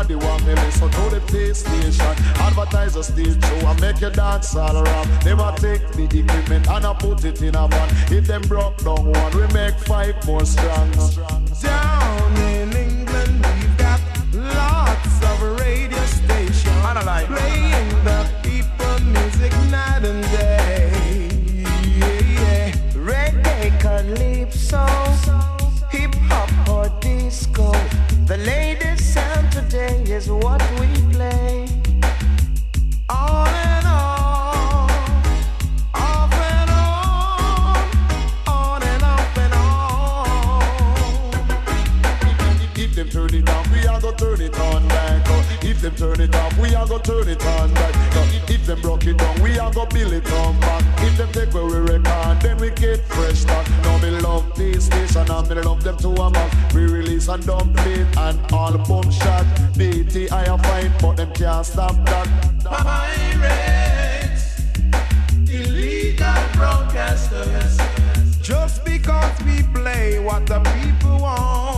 Everybody want me listen to the play station. Advertise a stage show and make you dance all around. They want take the equipment and I put it in a van. If them broke down one, we make five more strong. Down in England, we've got lots of radio stations playing turn it off, we are gonna turn it on back. If them turn it off, we are gonna turn it on back. If them broke it down, we are gonna build it on back. If them take away we record, then we get fresh start. Now me love this station and me love them to a man. We release and dump it and all boom shot. BT I am fine, but them can't stop that. Pirates, illegal broadcasters. Just because we play what the people want.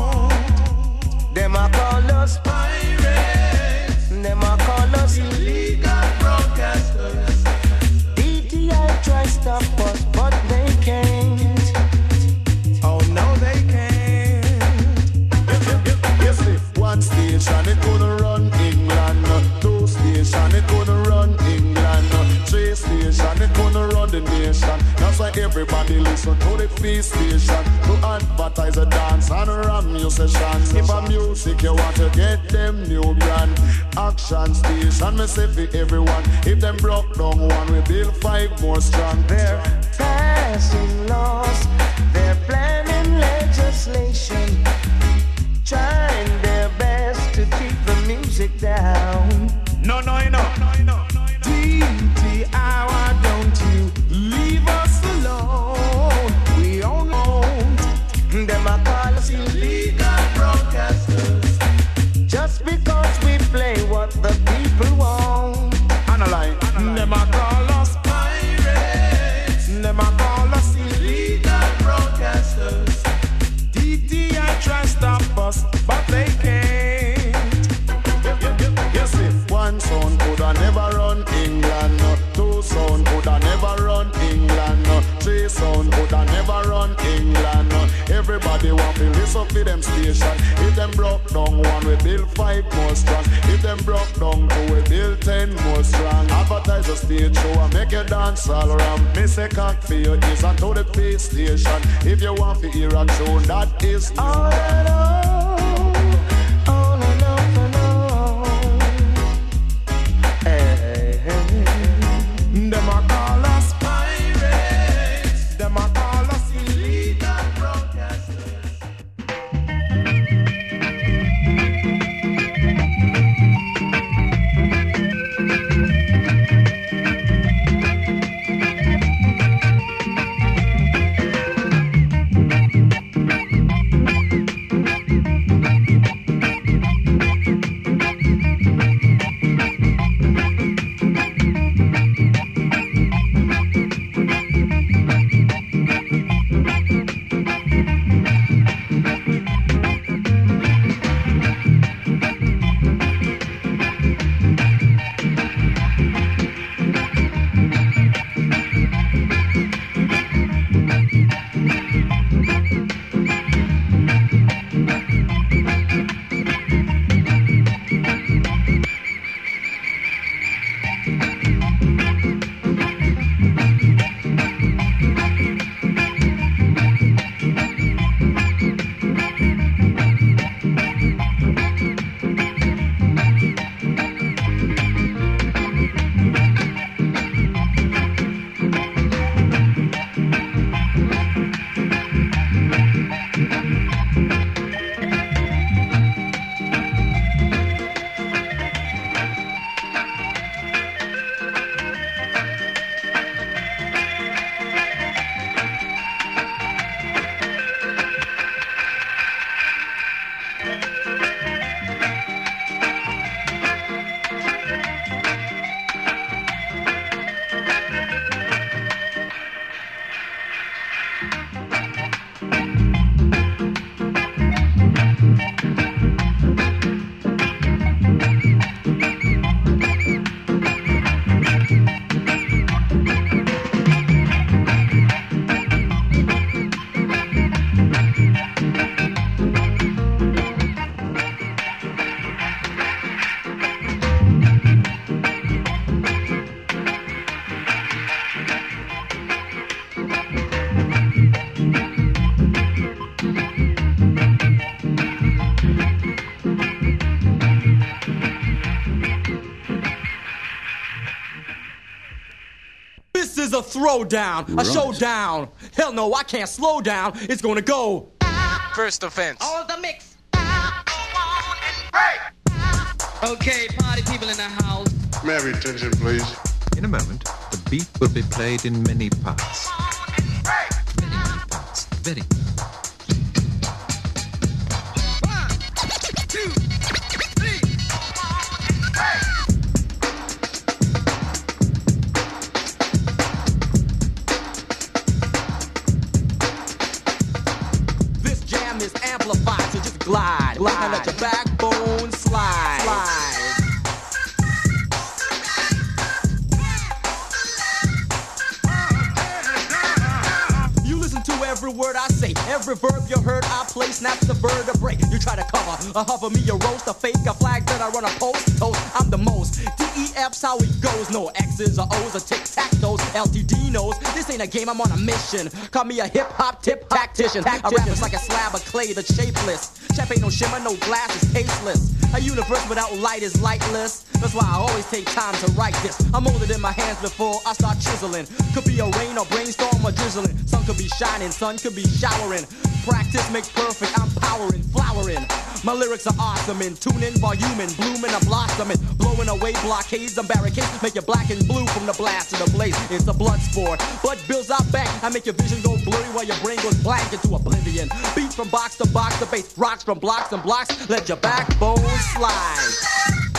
Them a call us Pirates, them a call us illegal broadcasters. DTI try stop us, but they can't. Oh no, they can't. Yes, one station it gonna run England, two station it gonna run England, three station it gonna run the nation. That's why everybody listen to the free station advertise a dance and ram you sessions. If a music you want to get them new brand, action station me say for everyone. If them broke down one, we build five more strong. There. Passing laws, they're planning legislation, trying their best to keep the music down. Listen to them station. If them broke down one, we build five more strong. If them broke down two, we build ten more strong. Advertise a stage show and make you dance all around. Miss a cock for your ears and to the pay station. If you want to hear a tune, that is new. Throwdown, a showdown. Hell no, I can't slow down. It's gonna go. First offense. All the mix. Okay, party people in the house. May attention, please? In a moment, the beat will be played in many parts. Many, many parts. Very. Every word I say, every verb you heard I play snaps the vertebrae. You try to cover, a hover me, a roast, a fake, a flag that I run a post, toast. I'm the most. DEF's how it goes, no X's or O's or tic tac toes. LTD knows this ain't a game, I'm on a mission. Call me a hip hop tip tactician. I rap is like a slab of clay that's shapeless. Champagne no shimmer, no glass is tasteless. A universe without light is lightless. That's why I always take time to write this. I'm older than my hands before I start chiseling. Could be a rain or brainstorm or drizzling. Sun could be shining, sun could be showering. Practice makes perfect, I'm powering, flowering. My lyrics are awesome and tuning, voluming, blooming, I'm blossoming. Blowing away blockades and barricades. Make you black and blue from the blast to the blaze. It's a blood sport. Blood builds out back. I make your vision go blurry while your brain goes blank into oblivion. Beats from box to box to base. Rocks from blocks and blocks. Let your backbone slide.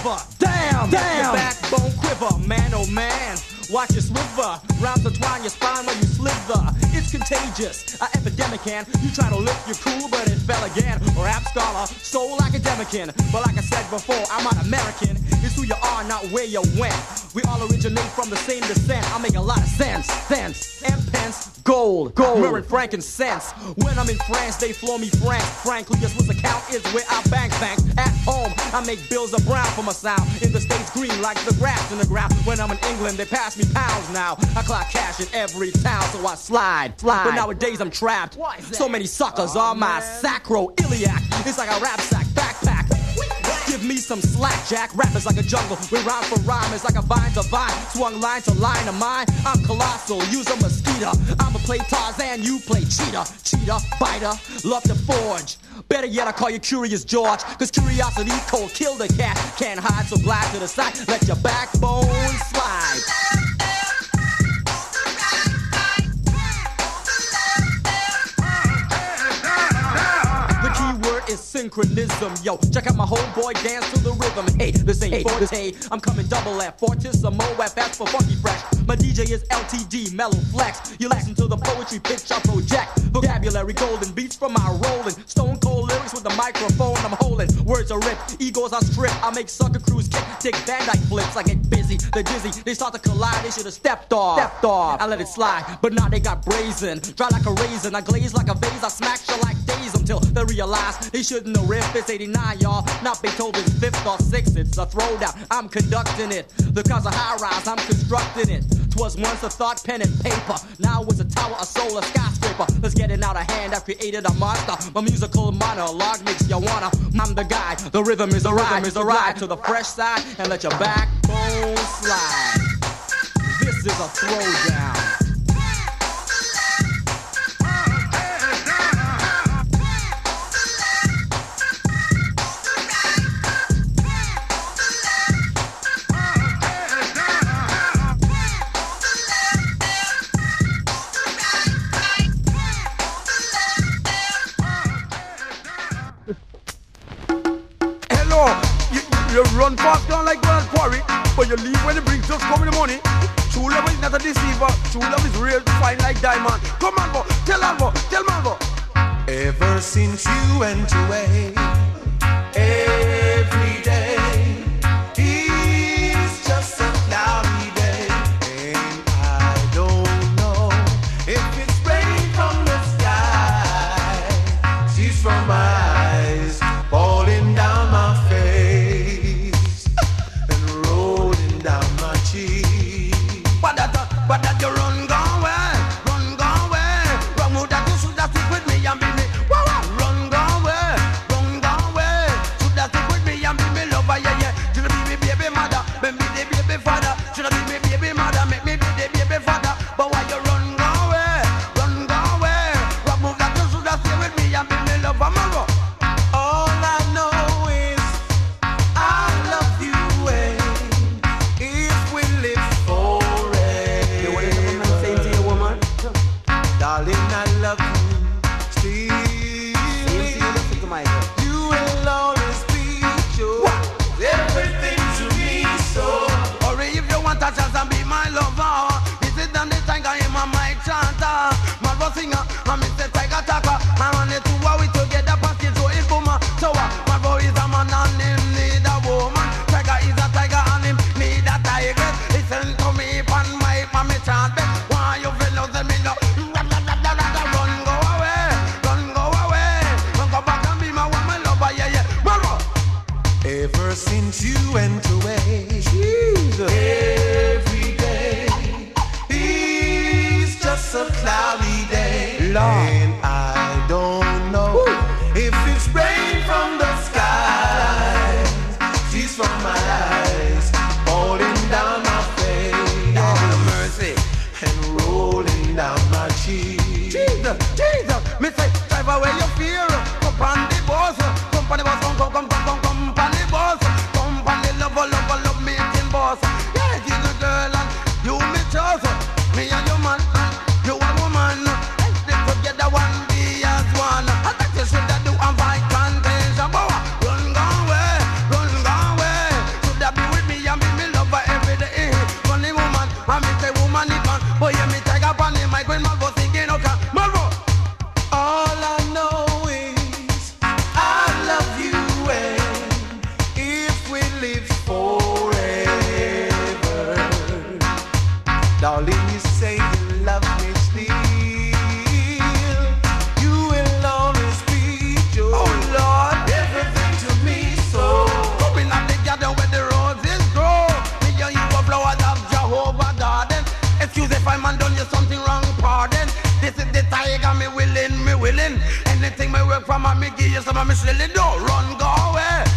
I don't give a damn. Damn. Your backbone quiver, man, oh man. Watch it sliver. Rounds entwine your spine while you slither. It's contagious, a epidemic can. You try to lift your cool, but it fell again. Rap scholar, soul academician. But like I said before, I'm not American. It's who you are, not where you went. We all originate from the same descent. I make a lot of sense, sense. And pence, gold, gold. And frankincense. When I'm in France, they floor me frank. Frankly, just what's count is where I bank bank. At home, I make bills of brown for my sound. In the States, green like the grass in the ground. When I'm in England, they pass me pounds now. I clock cash in every town, so I slide, slide. But nowadays I'm trapped. So many suckers are my sacroiliac. It's like a rap sack backpack. Give me some slack, Jack. Rap is like a jungle. We rhyme for rhyme. It's like a vine to vine. Swung line to line of mine. I'm colossal. Use a mosquito. I'ma play Tarzan. You play cheetah. Cheetah, biter. Love to forge. Better yet, I call you Curious George. Cause curiosity cold. Kill the cat. Can't hide, so glide to the side. Let your backbone slide. Synchronism, yo. Check out my homeboy dance to the rhythm. Hey, this ain't forte. I'm coming double F, fortissimo for funky fresh. My DJ is LTD, mellow flex. You listen to the poetry pitch I project. Vocabulary golden beats from my rolling. Stone cold lyrics with the microphone I'm holding. Words are ripped, egos are stripped. I make sucker crews kick, dick Van Dyke flips. I get busy, they're dizzy. They start to collide, they should have stepped off. Stepped off. I let it slide, but now they got brazen. Dry like a raisin, I glaze like a vase. I smack you like days until they realize they shouldn't have ripped. It's 89, y'all. Not Beethoven's fifth or sixth. It's a throwdown. I'm conducting it. The cause of high rise, I'm constructing it. Twas once a thought, pen and paper. Now it's a tower, a soul, a skyscraper. Let's get it out of hand. I've created a monster. My musical monologue makes you wanna. I'm the guy. The rhythm is a ride. Is a ride to the fresh side and let your backbone slide. This is a throwdown. a cloudy day. Lord. And I anything my work from, my me give you some, and me still it don't run, go away.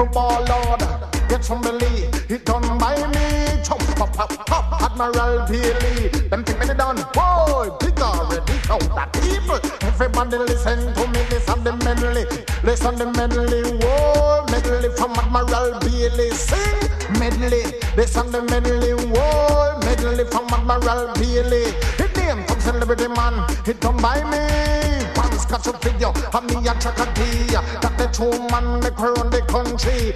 People ball Lord. Get some belly, it done by me. Chop, pop, pop, pop, Admiral Bailey. Them think me done, boy, big already. Count that people. Everybody listen to me, listen the medley. Listen the medley, whoa, medley from Admiral Bailey. Sing medley, listen the medley, whoa, medley from Admiral Bailey. His name from celebrity man, it done by me. One scotch up video, and me a chakati. That the two man make her run the country.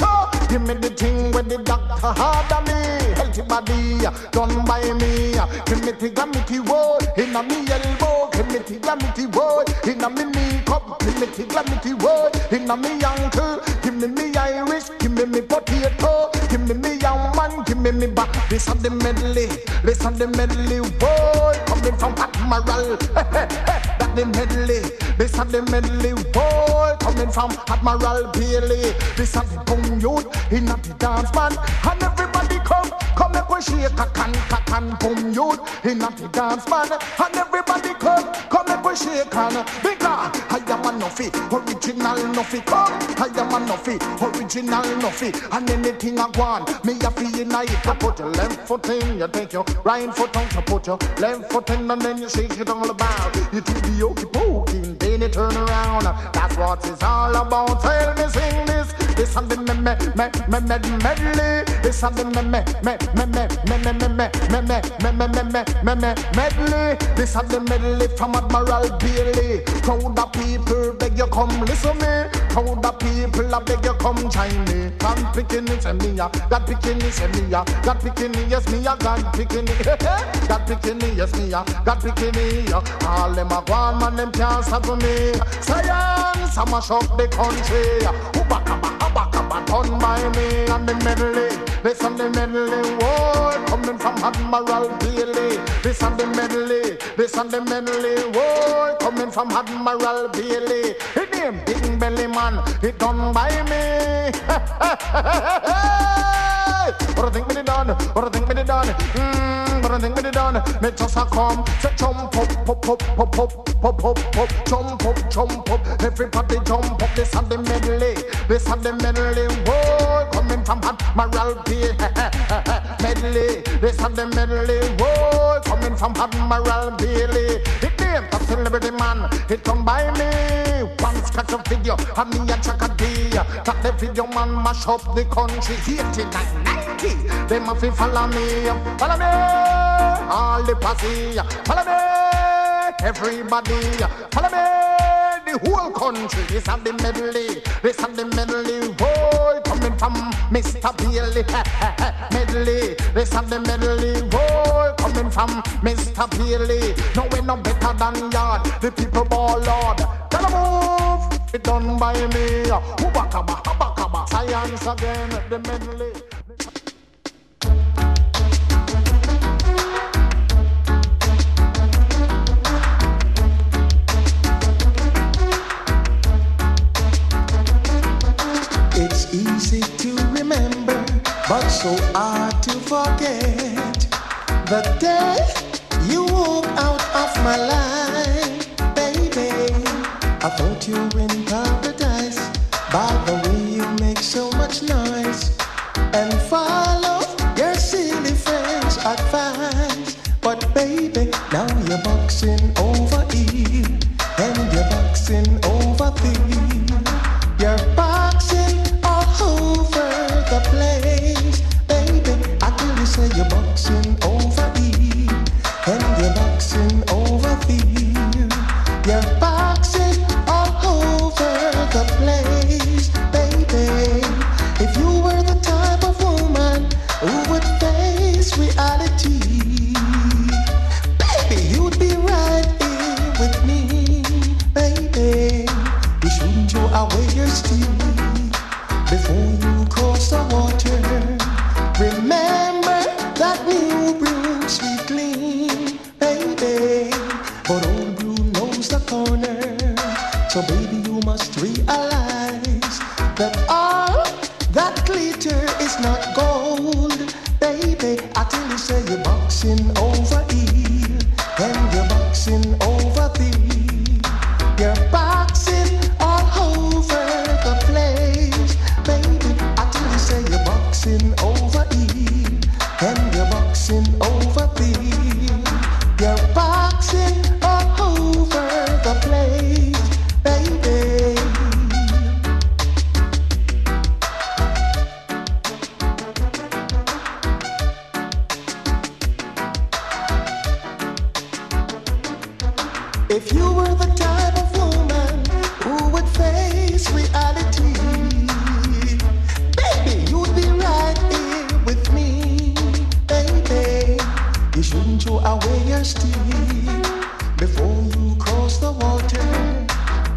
Give me the thing when the doctor hard on me. Body, done by me. Give me the gamity wall, in a me elbow. Give me the gamity wall, in a me knee cup. Give me the gamity wall, in a me ankle. Give me me Irish, give me me potato. Give me me young man, give me me back. This on the medley, this on the medley. Boy, coming from Admiral. that the medley, this on the medley. Boy, coming from Admiral Bailey. This on the boom youth, in the dance man. And everybody come, come make we shake a can, a can, boom youth. In a the dance man. And everybody come, come make we shake and because I am a nuffy, original nuffy. Come, I am a nuffy, original nuffy. And anything I want, me a feel unite. You put your left foot in, you take your right foot out, you put your left foot in, and then you shake it all about. You do the okey pokey, then you turn around. That's what it's all about. Tell me, sing this. And the me me me me me medley. And the me me me me me me me me me me me me me me me me me medley. This and the medley from Admiral Bailey. Crowd of people beg you come listen me. Crowd of people I beg you come join me. God picking it me ya. God picking it me ya. God picking it yes me ya. God picking it. God picking it yes me ya. God picking it. All them a go man them can't stop me. Science I mash up the country. Ubakaba abakaba done by me and the medley. Listen the medley. Whoa, coming from Admiral Bailey. Listen the medley. Listen the medley. Whoa, coming from Admiral Bailey. His name Big Belly Man. It done by me. What I think me done? What I think me done? Mm, what I think me done? Me just a come, say jump up, pop, pop, pop, pop, pop, pop, pop, jump up, jump up. Everybody jump up. This and the medley, this and the medley. Whoa, coming from Admiral Bailey. medley, this and the medley. Whoa, coming from Admiral Bailey. Name the celebrity man. It come by me. One scratch of video, and check a day. That the video man mash up the country. 89, 90. Them a fi follow me, follow me. All the posse, follow me. Everybody, follow me. Whole country is on the medley. This on the medley. Boy, coming from Mr. Bailey. medley. This on the medley. Boy, coming from Mr. Bailey. No we no better than yard. The people ball Lord. Tell 'em move. It done by me. Ubakaba, abakaba. Science again. The medley. Remember, but so hard to forget. The day you walk out of my life, baby. I thought you were in paradise by the way you make so much noise and follow your silly friends' advice. But baby, now you're boxing over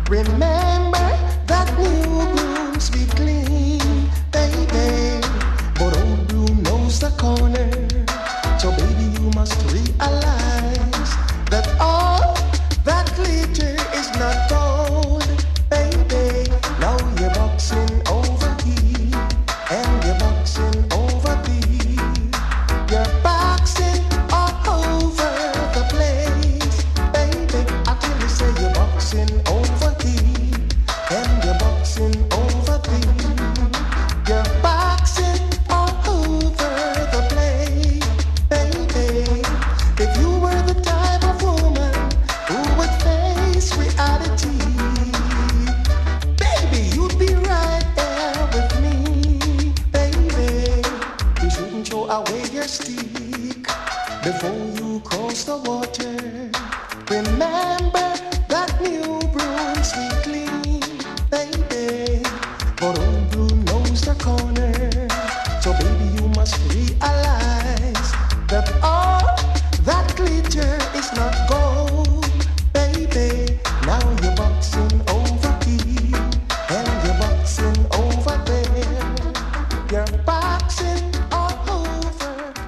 Remember.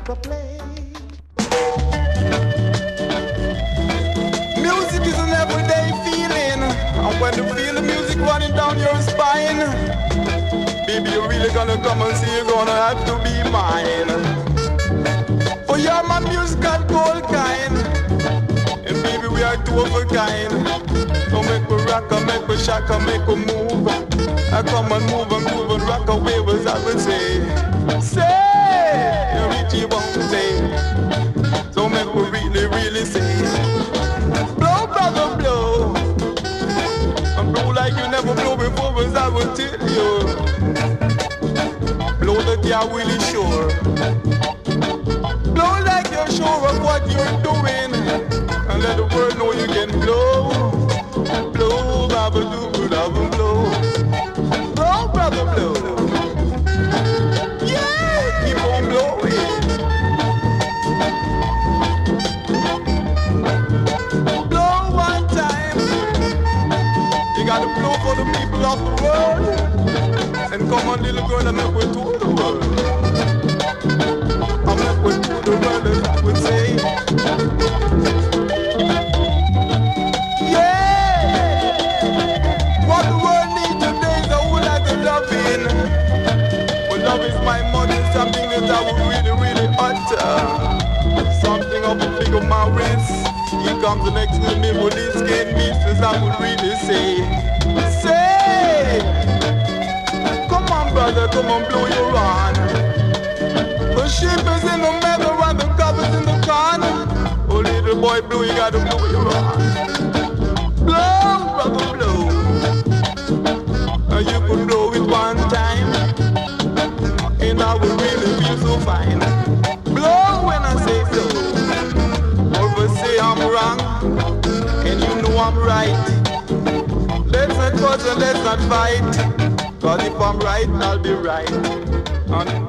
a play. Music is an everyday feeling, and when you feel the music running down your spine, baby, you're really gonna come and see you're gonna have to be mine. For you're my musical gold kind, and baby, we are two of a kind. So make we rock, and make we shock, and make we move. I come and move and move and rock away, as I would say. Say say. So make we really, really say. Blow, brother, blow. And blow like you never blow before, I would tell you. Blow that you're really sure. Blow like you're sure of what you're doing. And let the world know you can blow. Blow, baba of the world. And come on, little girl, and make way to the world. I make way to the world, as I would say. Yeah! What the world needs today is a whole lot of loving. But love is my money, something that I would really, really utter. Something of a of my wrist. Here comes the next to me with this skin beast, as I would really. Say! On, come on, blow your horn. The sheep is in the meadow and the covers in the corner. Oh, little boy, blue, you gotta blow your horn. Blow, brother, blow. You could blow it one time, and I would really feel so fine. Blow when I say so. Over say I'm wrong, and you know I'm right. Let's not fuss and let's not fight. Cause if I'm right, I'll be right.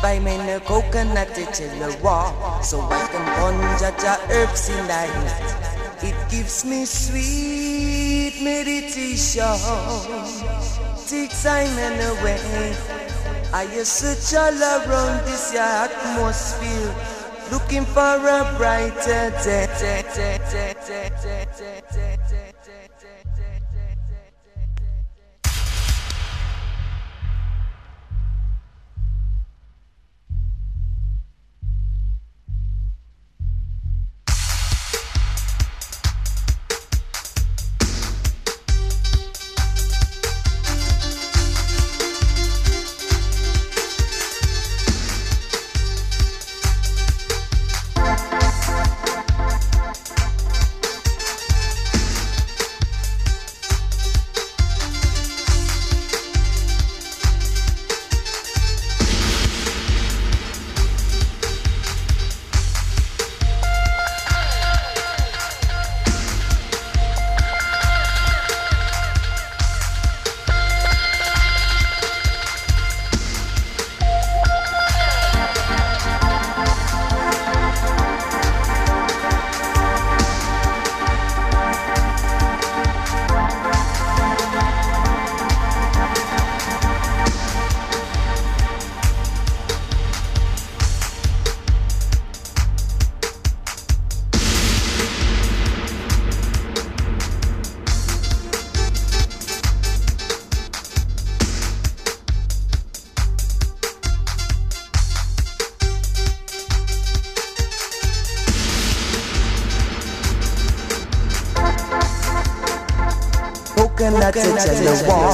By my the coconut to chill the wall, so I can punch at herbs in night. It gives me sweet meditation, takes time away. I search all around this atmosphere, looking for a brighter day. Watch as they walk.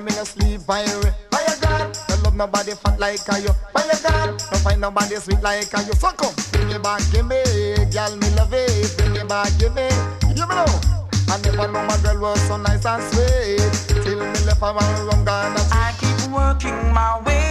say me no sleep by you. By your God, don't love nobody fat like a you. By your God, don't find nobody sweet like a you. So come, bring it back, give me, girl, me love it. Bring it back, give me, you me know. I never know my girl was so nice and sweet. Till me left her around, gone. I keep working my way.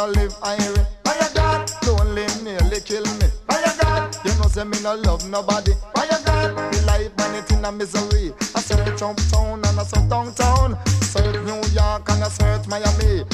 no live irate. Fire God, lonely nearly kill me. By your God, you know say me no love nobody. By your God, me life man it in a misery. I search uptown and I search downtown. Search New York and I search Miami.